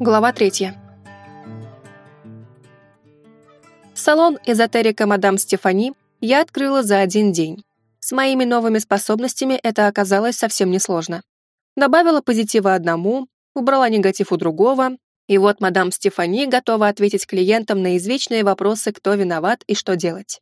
Глава третья. Салон эзотерика мадам Стефани я открыла за один день. С моими новыми способностями это оказалось совсем несложно. Добавила позитива одному, убрала негатив у другого, и вот мадам Стефани готова ответить клиентам на извечные вопросы, кто виноват и что делать.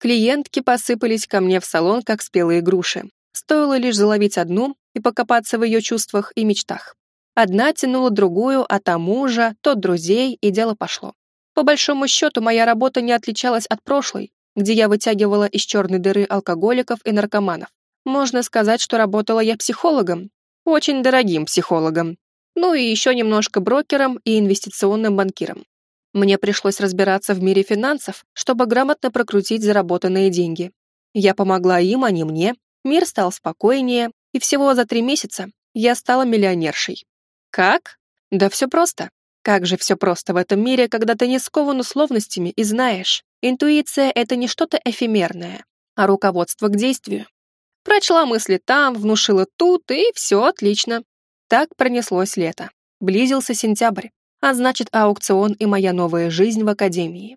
Клиентки посыпались ко мне в салон, как спелые груши. Стоило лишь заловить одну и покопаться в ее чувствах и мечтах. Одна тянула другую, а та мужа, тот друзей, и дело пошло. По большому счету, моя работа не отличалась от прошлой, где я вытягивала из черной дыры алкоголиков и наркоманов. Можно сказать, что работала я психологом, очень дорогим психологом, ну и еще немножко брокером и инвестиционным банкиром. Мне пришлось разбираться в мире финансов, чтобы грамотно прокрутить заработанные деньги. Я помогла им, а не мне, мир стал спокойнее, и всего за три месяца я стала миллионершей. Как? Да все просто. Как же все просто в этом мире, когда ты не скован условностями и знаешь, интуиция — это не что-то эфемерное, а руководство к действию. Прочла мысли там, внушила тут, и все отлично. Так пронеслось лето. Близился сентябрь а значит аукцион и моя новая жизнь в академии.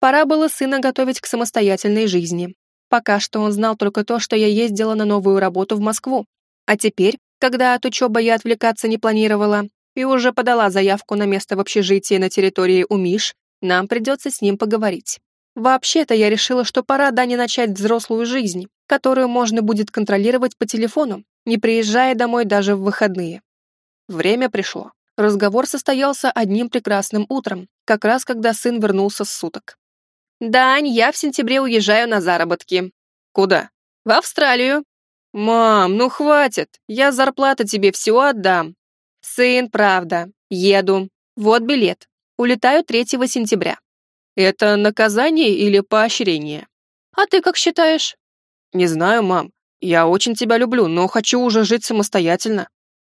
Пора было сына готовить к самостоятельной жизни. Пока что он знал только то, что я ездила на новую работу в Москву. А теперь, когда от учебы я отвлекаться не планировала и уже подала заявку на место в общежитии на территории Умиш, нам придется с ним поговорить. Вообще-то я решила, что пора Дане начать взрослую жизнь, которую можно будет контролировать по телефону, не приезжая домой даже в выходные. Время пришло. Разговор состоялся одним прекрасным утром, как раз когда сын вернулся с суток. «Дань, я в сентябре уезжаю на заработки». «Куда?» «В Австралию». «Мам, ну хватит, я зарплата тебе все отдам». «Сын, правда, еду. Вот билет. Улетаю 3 сентября». «Это наказание или поощрение?» «А ты как считаешь?» «Не знаю, мам. Я очень тебя люблю, но хочу уже жить самостоятельно».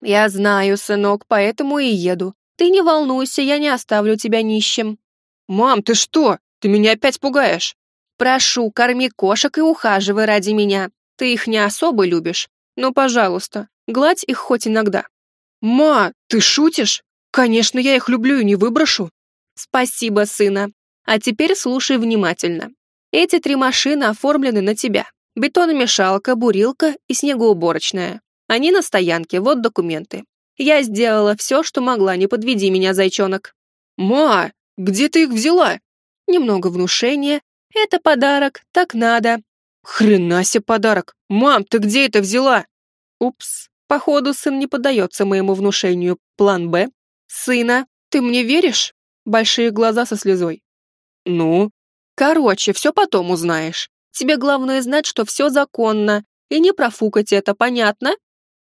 «Я знаю, сынок, поэтому и еду. Ты не волнуйся, я не оставлю тебя нищим». «Мам, ты что? Ты меня опять пугаешь». «Прошу, корми кошек и ухаживай ради меня. Ты их не особо любишь. Но, пожалуйста, гладь их хоть иногда». «Ма, ты шутишь? Конечно, я их люблю и не выброшу». «Спасибо, сына. А теперь слушай внимательно. Эти три машины оформлены на тебя. Бетономешалка, бурилка и снегоуборочная. Они на стоянке, вот документы. Я сделала все, что могла, не подведи меня, зайчонок. Ма, где ты их взяла? Немного внушения. Это подарок, так надо. Хрена себе подарок. Мам, ты где это взяла? Упс, походу сын не поддается моему внушению. План Б. Сына, ты мне веришь? Большие глаза со слезой. Ну? Короче, все потом узнаешь. Тебе главное знать, что все законно, и не профукать это, понятно?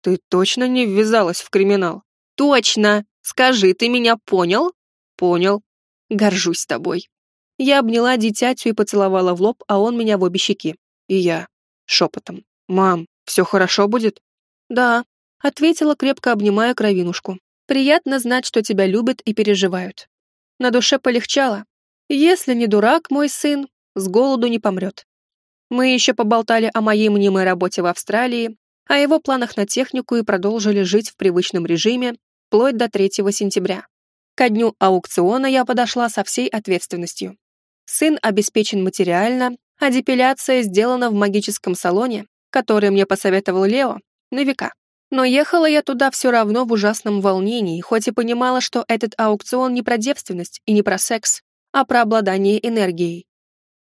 Ты точно не ввязалась в криминал? Точно! Скажи, ты меня понял? Понял. Горжусь тобой. Я обняла дитятю и поцеловала в лоб, а он меня в обе щеки. И я. Шепотом. «Мам, все хорошо будет?» «Да», — ответила, крепко обнимая кровинушку. «Приятно знать, что тебя любят и переживают». На душе полегчало. Если не дурак мой сын, с голоду не помрет. Мы еще поболтали о моей мнимой работе в Австралии, о его планах на технику и продолжили жить в привычном режиме вплоть до 3 сентября. Ко дню аукциона я подошла со всей ответственностью. Сын обеспечен материально, а депиляция сделана в магическом салоне, который мне посоветовал Лео, на века. Но ехала я туда все равно в ужасном волнении, хоть и понимала, что этот аукцион не про девственность и не про секс, а про обладание энергией.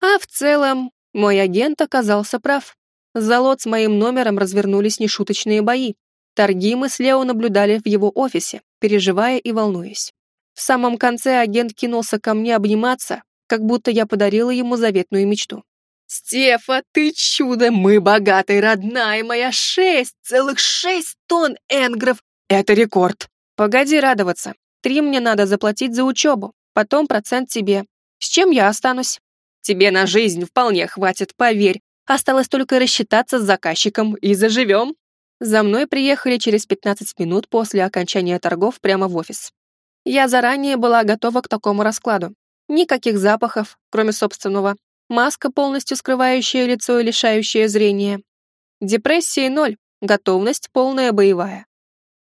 А в целом, мой агент оказался прав. За лот с моим номером развернулись нешуточные бои. Торги мы с Лео наблюдали в его офисе, переживая и волнуясь. В самом конце агент кинулся ко мне обниматься, как будто я подарила ему заветную мечту. «Стефа, ты чудо! Мы богатые, родная моя! Шесть, целых шесть тонн энгров! Это рекорд!» «Погоди радоваться. Три мне надо заплатить за учебу, потом процент тебе. С чем я останусь?» «Тебе на жизнь вполне хватит, поверь. Осталось только рассчитаться с заказчиком и заживем. За мной приехали через 15 минут после окончания торгов прямо в офис. Я заранее была готова к такому раскладу. Никаких запахов, кроме собственного. Маска, полностью скрывающая лицо и лишающая зрения. Депрессии ноль, готовность полная боевая.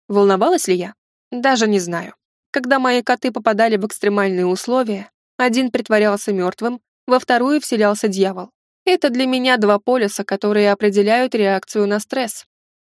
Волновалась ли я? Даже не знаю. Когда мои коты попадали в экстремальные условия, один притворялся мертвым, во вторую вселялся дьявол. Это для меня два полюса, которые определяют реакцию на стресс.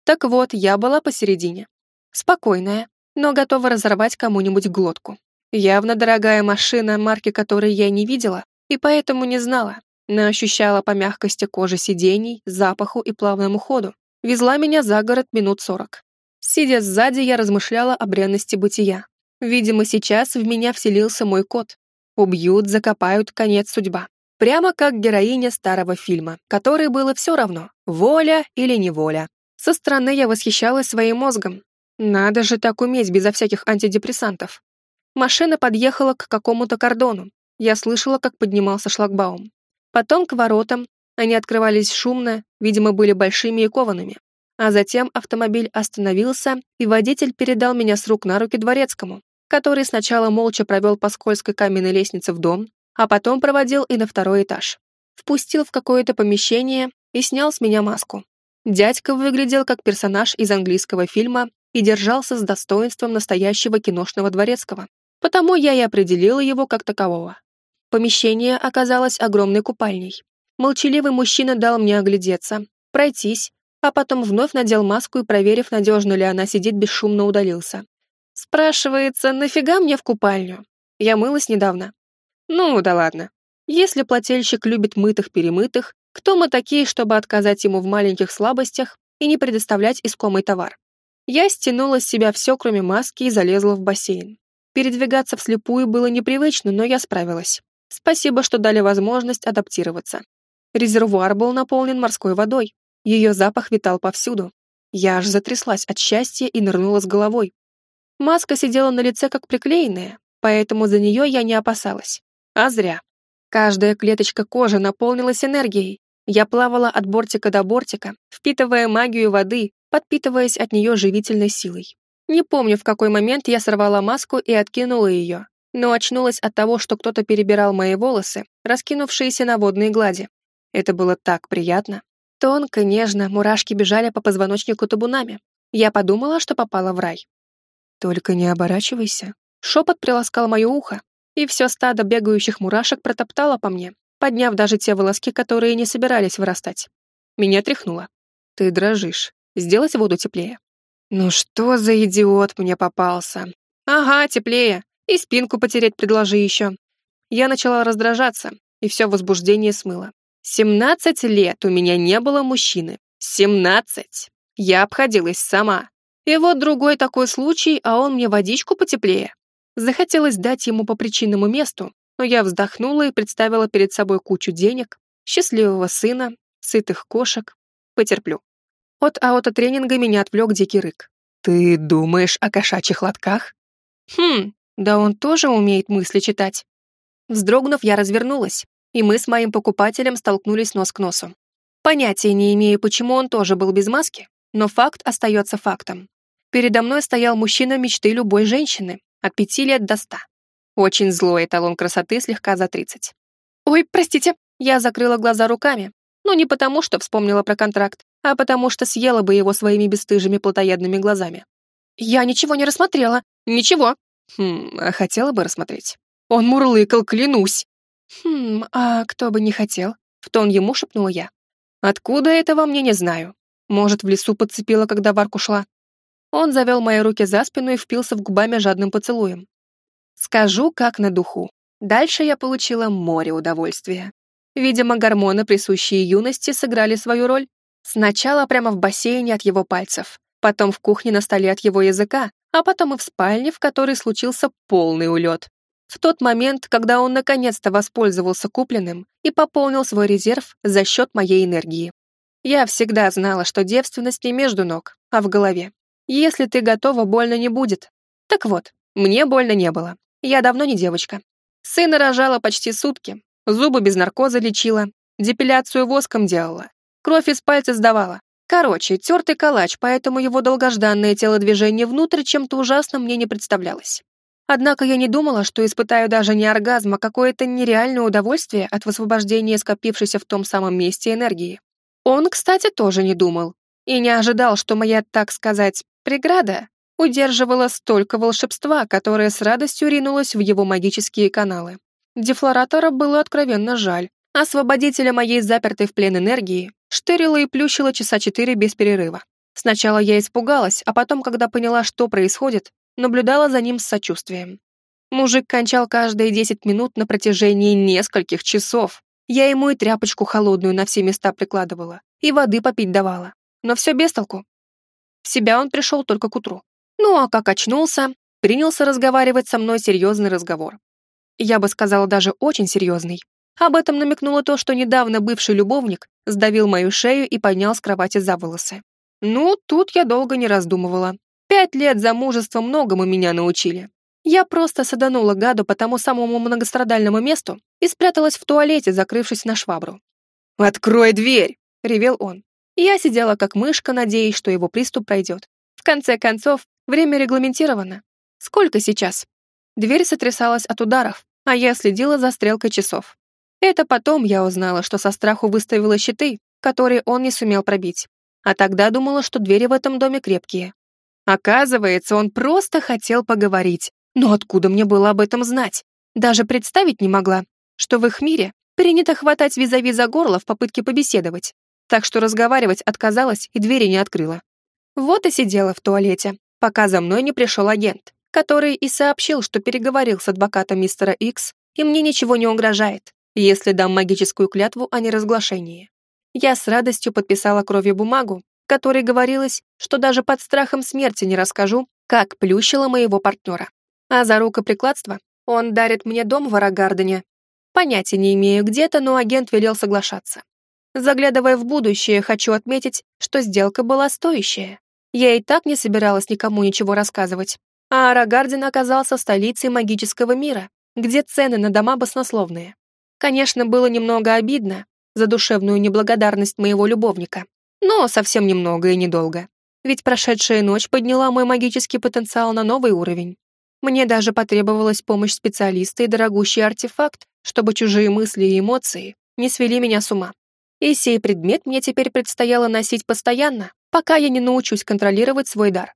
Так вот, я была посередине. Спокойная, но готова разорвать кому-нибудь глотку. Явно дорогая машина, марки которой я не видела, и поэтому не знала, но ощущала по мягкости кожи сидений, запаху и плавному ходу. Везла меня за город минут сорок. Сидя сзади, я размышляла о бренности бытия. Видимо, сейчас в меня вселился мой кот. Убьют, закопают, конец судьба. Прямо как героиня старого фильма, которой было все равно, воля или неволя. Со стороны я восхищалась своим мозгом. Надо же так уметь безо всяких антидепрессантов. Машина подъехала к какому-то кордону. Я слышала, как поднимался шлагбаум. Потом к воротам. Они открывались шумно, видимо, были большими и коваными. А затем автомобиль остановился, и водитель передал меня с рук на руки дворецкому, который сначала молча провел по скользкой каменной лестнице в дом, а потом проводил и на второй этаж. Впустил в какое-то помещение и снял с меня маску. Дядька выглядел как персонаж из английского фильма и держался с достоинством настоящего киношного дворецкого, потому я и определила его как такового. Помещение оказалось огромной купальней. Молчаливый мужчина дал мне оглядеться, пройтись, а потом вновь надел маску и, проверив, надежно ли она сидит, бесшумно удалился. Спрашивается, нафига мне в купальню? Я мылась недавно. Ну, да ладно. Если плательщик любит мытых-перемытых, кто мы такие, чтобы отказать ему в маленьких слабостях и не предоставлять искомый товар? Я стянула с себя все, кроме маски, и залезла в бассейн. Передвигаться вслепую было непривычно, но я справилась. Спасибо, что дали возможность адаптироваться. Резервуар был наполнен морской водой. Ее запах витал повсюду. Я аж затряслась от счастья и нырнула с головой. Маска сидела на лице как приклеенная, поэтому за нее я не опасалась. А зря. Каждая клеточка кожи наполнилась энергией. Я плавала от бортика до бортика, впитывая магию воды, подпитываясь от нее живительной силой. Не помню, в какой момент я сорвала маску и откинула ее, но очнулась от того, что кто-то перебирал мои волосы, раскинувшиеся на водной глади. Это было так приятно. Тонко, нежно, мурашки бежали по позвоночнику табунами. Я подумала, что попала в рай. «Только не оборачивайся». Шепот приласкал мое ухо, и все стадо бегающих мурашек протоптало по мне, подняв даже те волоски, которые не собирались вырастать. Меня тряхнуло. «Ты дрожишь. Сделать воду теплее». «Ну что за идиот мне попался?» «Ага, теплее. И спинку потереть предложи еще». Я начала раздражаться, и все возбуждение смыло. «Семнадцать лет у меня не было мужчины. Семнадцать! Я обходилась сама. И вот другой такой случай, а он мне водичку потеплее. Захотелось дать ему по причинному месту, но я вздохнула и представила перед собой кучу денег, счастливого сына, сытых кошек. Потерплю. От аутотренинга меня отвлек дикий рык. «Ты думаешь о кошачьих лотках?» «Хм, да он тоже умеет мысли читать». Вздрогнув, я развернулась, и мы с моим покупателем столкнулись нос к носу. Понятия не имею, почему он тоже был без маски, но факт остается фактом. Передо мной стоял мужчина мечты любой женщины, от пяти лет до ста. Очень злой эталон красоты слегка за тридцать. «Ой, простите!» Я закрыла глаза руками. Ну, не потому, что вспомнила про контракт, а потому что съела бы его своими бесстыжими плотоядными глазами. «Я ничего не рассмотрела. Ничего!» «Хм, а хотела бы рассмотреть?» «Он мурлыкал, клянусь!» «Хм, а кто бы не хотел?» В тон ему шепнула я. «Откуда это во мне, не знаю. Может, в лесу подцепила, когда в шла. Он завел мои руки за спину и впился в губами жадным поцелуем. Скажу, как на духу. Дальше я получила море удовольствия. Видимо, гормоны, присущие юности, сыграли свою роль. Сначала прямо в бассейне от его пальцев, потом в кухне на столе от его языка, а потом и в спальне, в которой случился полный улет. В тот момент, когда он наконец-то воспользовался купленным и пополнил свой резерв за счет моей энергии. Я всегда знала, что девственность не между ног, а в голове. Если ты готова, больно не будет. Так вот, мне больно не было. Я давно не девочка. Сына рожала почти сутки, зубы без наркоза лечила, депиляцию воском делала, кровь из пальца сдавала. Короче, тертый калач, поэтому его долгожданное телодвижение внутрь чем-то ужасным мне не представлялось. Однако я не думала, что испытаю даже не оргазм, а какое-то нереальное удовольствие от высвобождения скопившейся в том самом месте энергии. Он, кстати, тоже не думал. И не ожидал, что моя, так сказать, Преграда удерживала столько волшебства, которое с радостью ринулось в его магические каналы. Дефлоратора было откровенно жаль. Освободителя моей запертой в плен энергии штырила и плющила часа четыре без перерыва. Сначала я испугалась, а потом, когда поняла, что происходит, наблюдала за ним с сочувствием. Мужик кончал каждые десять минут на протяжении нескольких часов. Я ему и тряпочку холодную на все места прикладывала, и воды попить давала. Но все без толку. В себя он пришел только к утру. Ну а как очнулся, принялся разговаривать со мной серьезный разговор. Я бы сказала, даже очень серьезный. Об этом намекнуло то, что недавно бывший любовник сдавил мою шею и поднял с кровати за волосы. Ну, тут я долго не раздумывала. Пять лет замужества многому меня научили. Я просто саданула гаду по тому самому многострадальному месту и спряталась в туалете, закрывшись на швабру. «Открой дверь!» — ревел он. Я сидела как мышка, надеясь, что его приступ пройдет. В конце концов, время регламентировано. Сколько сейчас? Дверь сотрясалась от ударов, а я следила за стрелкой часов. Это потом я узнала, что со страху выставила щиты, которые он не сумел пробить а тогда думала, что двери в этом доме крепкие. Оказывается, он просто хотел поговорить. Но откуда мне было об этом знать? Даже представить не могла, что в их мире принято хватать визави за горло в попытке побеседовать. Так что разговаривать отказалась и двери не открыла. Вот и сидела в туалете, пока за мной не пришел агент, который и сообщил, что переговорил с адвокатом мистера Икс, и мне ничего не угрожает, если дам магическую клятву о неразглашении я с радостью подписала кровью бумагу, которой говорилось, что даже под страхом смерти не расскажу, как плющила моего партнера. А за рукоприкладство он дарит мне дом в Арагардене. Понятия не имею где-то, но агент велел соглашаться. Заглядывая в будущее, хочу отметить, что сделка была стоящая. Я и так не собиралась никому ничего рассказывать. А Арагарден оказался столицей магического мира, где цены на дома баснословные. Конечно, было немного обидно, за душевную неблагодарность моего любовника. Но совсем немного и недолго. Ведь прошедшая ночь подняла мой магический потенциал на новый уровень. Мне даже потребовалась помощь специалиста и дорогущий артефакт, чтобы чужие мысли и эмоции не свели меня с ума. И сей предмет мне теперь предстояло носить постоянно, пока я не научусь контролировать свой дар.